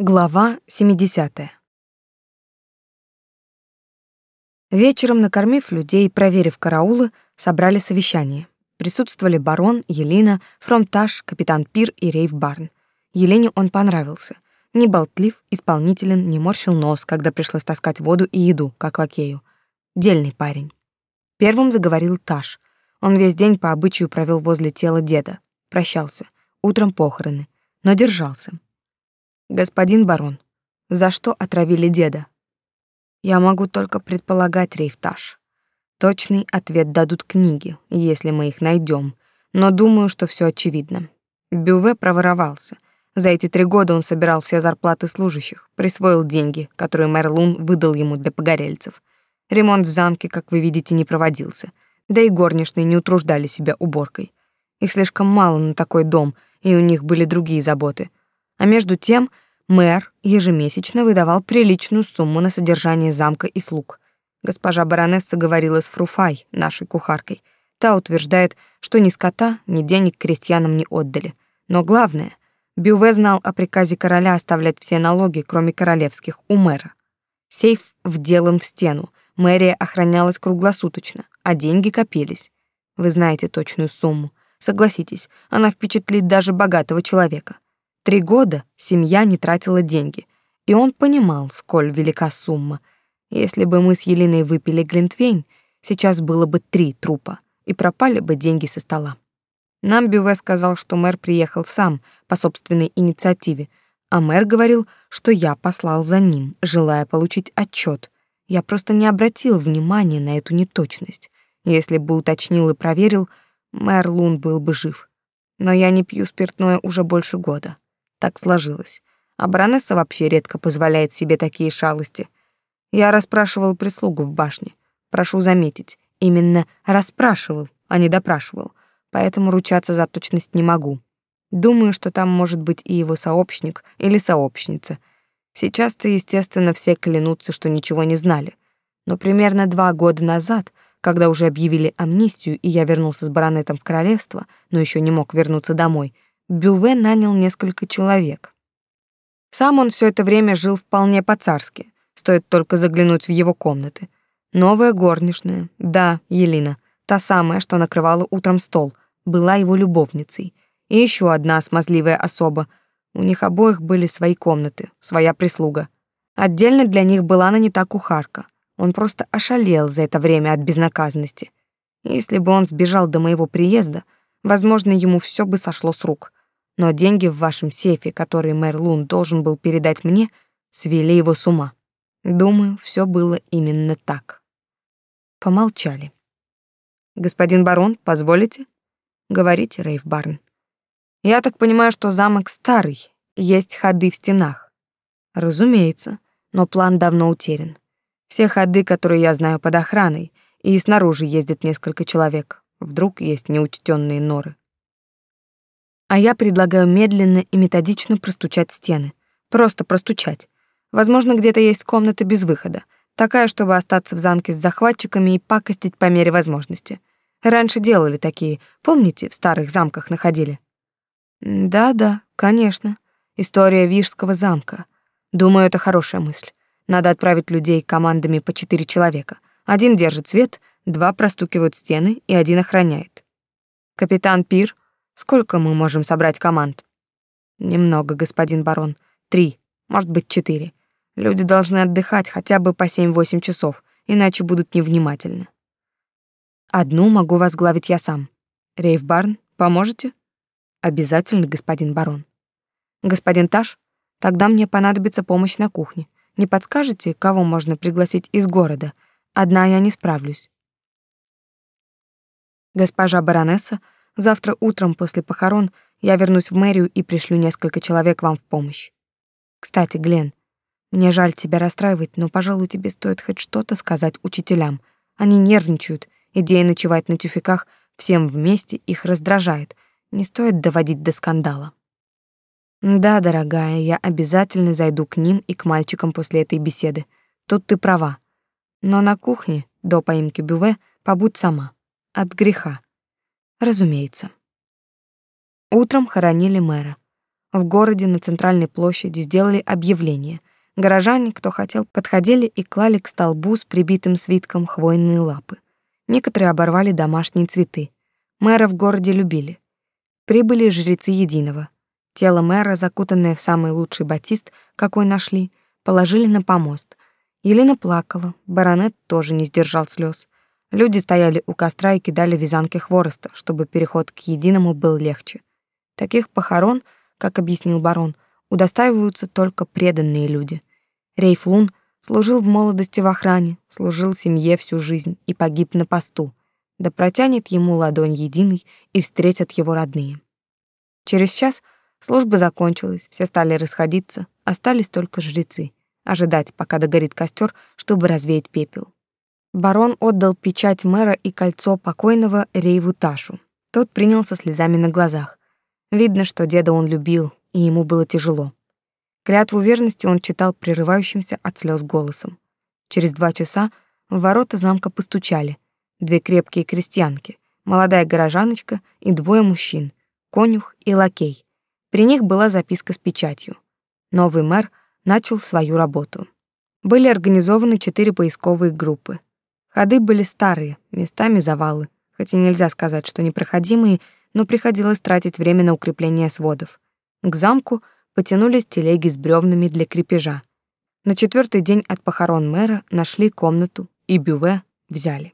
Глава 70. Вечером, накормив людей и проверив караулы, собрали совещание. Присутствовали барон, Елена, Фромтаж, капитан Пир и Рейв Барн. Елене он понравился. Не болтлив, исполнителен, не морщил нос, когда пришлось таскать воду и еду, как лакею. Дельный парень. Первым заговорил Таш. Он весь день по обычаю провел возле тела деда. Прощался. Утром похороны. Но держался. Господин барон, за что отравили деда? Я могу только предполагать, Рейфташ. Точный ответ дадут книги, если мы их найдем, но думаю, что все очевидно. Бюве проворовался. За эти три года он собирал все зарплаты служащих, присвоил деньги, которые мэр Лун выдал ему для погорельцев. Ремонт в замке, как вы видите, не проводился. Да и горничные не утруждали себя уборкой. Их слишком мало на такой дом, и у них были другие заботы — а между тем мэр ежемесячно выдавал приличную сумму на содержание замка и слуг. Госпожа баронесса говорила с Фруфай, нашей кухаркой. Та утверждает, что ни скота, ни денег крестьянам не отдали. Но главное, Бюве знал о приказе короля оставлять все налоги, кроме королевских, у мэра. Сейф вделан в стену, мэрия охранялась круглосуточно, а деньги копились. Вы знаете точную сумму. Согласитесь, она впечатлит даже богатого человека. Три года семья не тратила деньги, и он понимал, сколь велика сумма. Если бы мы с Еленой выпили глинтвейн, сейчас было бы три трупа, и пропали бы деньги со стола. Нам Бюве сказал, что мэр приехал сам, по собственной инициативе, а мэр говорил, что я послал за ним, желая получить отчет. Я просто не обратил внимания на эту неточность. Если бы уточнил и проверил, мэр Лун был бы жив. Но я не пью спиртное уже больше года. Так сложилось. А баронесса вообще редко позволяет себе такие шалости. Я расспрашивал прислугу в башне. Прошу заметить, именно расспрашивал, а не допрашивал. Поэтому ручаться за точность не могу. Думаю, что там может быть и его сообщник или сообщница. Сейчас-то, естественно, все клянутся, что ничего не знали. Но примерно два года назад, когда уже объявили амнистию, и я вернулся с баронетом в королевство, но еще не мог вернуться домой, Бюве нанял несколько человек. Сам он все это время жил вполне по-царски, стоит только заглянуть в его комнаты. Новая горничная, да, Елена, та самая, что накрывала утром стол, была его любовницей. И еще одна смазливая особа. У них обоих были свои комнаты, своя прислуга. Отдельно для них была нанята кухарка. Он просто ошалел за это время от безнаказанности. Если бы он сбежал до моего приезда, возможно, ему все бы сошло с рук но деньги в вашем сейфе, которые мэр Лун должен был передать мне, свели его с ума. Думаю, все было именно так. Помолчали. Господин барон, позволите? Говорите, Рейв Барн. Я так понимаю, что замок старый, есть ходы в стенах. Разумеется, но план давно утерян. Все ходы, которые я знаю под охраной, и снаружи ездит несколько человек. Вдруг есть неучтенные норы а я предлагаю медленно и методично простучать стены. Просто простучать. Возможно, где-то есть комната без выхода, такая, чтобы остаться в замке с захватчиками и пакостить по мере возможности. Раньше делали такие, помните, в старых замках находили? Да-да, конечно. История Вижского замка. Думаю, это хорошая мысль. Надо отправить людей командами по четыре человека. Один держит свет, два простукивают стены и один охраняет. Капитан Пир — Сколько мы можем собрать команд? Немного, господин барон. Три, может быть, четыре. Люди должны отдыхать хотя бы по семь-восемь часов, иначе будут невнимательны. Одну могу возглавить я сам. Рейв Барн, поможете? Обязательно, господин барон. Господин Таш, тогда мне понадобится помощь на кухне. Не подскажете, кого можно пригласить из города? Одна я не справлюсь. Госпожа баронесса Завтра утром после похорон я вернусь в мэрию и пришлю несколько человек вам в помощь. Кстати, Глен, мне жаль тебя расстраивать, но, пожалуй, тебе стоит хоть что-то сказать учителям. Они нервничают. Идея ночевать на тюфяках всем вместе их раздражает. Не стоит доводить до скандала. Да, дорогая, я обязательно зайду к ним и к мальчикам после этой беседы. Тут ты права. Но на кухне, до поимки Бюве, побудь сама. От греха. Разумеется. Утром хоронили мэра. В городе на центральной площади сделали объявление. Горожане, кто хотел, подходили и клали к столбу с прибитым свитком хвойные лапы. Некоторые оборвали домашние цветы. Мэра в городе любили. Прибыли жрецы Единого. Тело мэра, закутанное в самый лучший батист, какой нашли, положили на помост. Елена плакала, баронет тоже не сдержал слез. Люди стояли у костра и кидали вязанки хвороста, чтобы переход к Единому был легче. Таких похорон, как объяснил барон, удостаиваются только преданные люди. Рейф Лун служил в молодости в охране, служил семье всю жизнь и погиб на посту. Да протянет ему ладонь единый и встретят его родные. Через час — Служба закончилась, все стали расходиться, остались только жрецы, ожидать, пока догорит костер, чтобы развеять пепел. Барон отдал печать мэра и кольцо покойного Рейву Ташу. Тот принял со слезами на глазах. Видно, что деда он любил, и ему было тяжело. Клятву верности он читал прерывающимся от слез голосом. Через два часа в ворота замка постучали. Две крепкие крестьянки, молодая горожаночка и двое мужчин, конюх и лакей. При них была записка с печатью. Новый мэр начал свою работу. Были организованы четыре поисковые группы. Ходы были старые, местами завалы, хотя нельзя сказать, что непроходимые, но приходилось тратить время на укрепление сводов. К замку потянулись телеги с бревнами для крепежа. На четвертый день от похорон мэра нашли комнату и бюве взяли.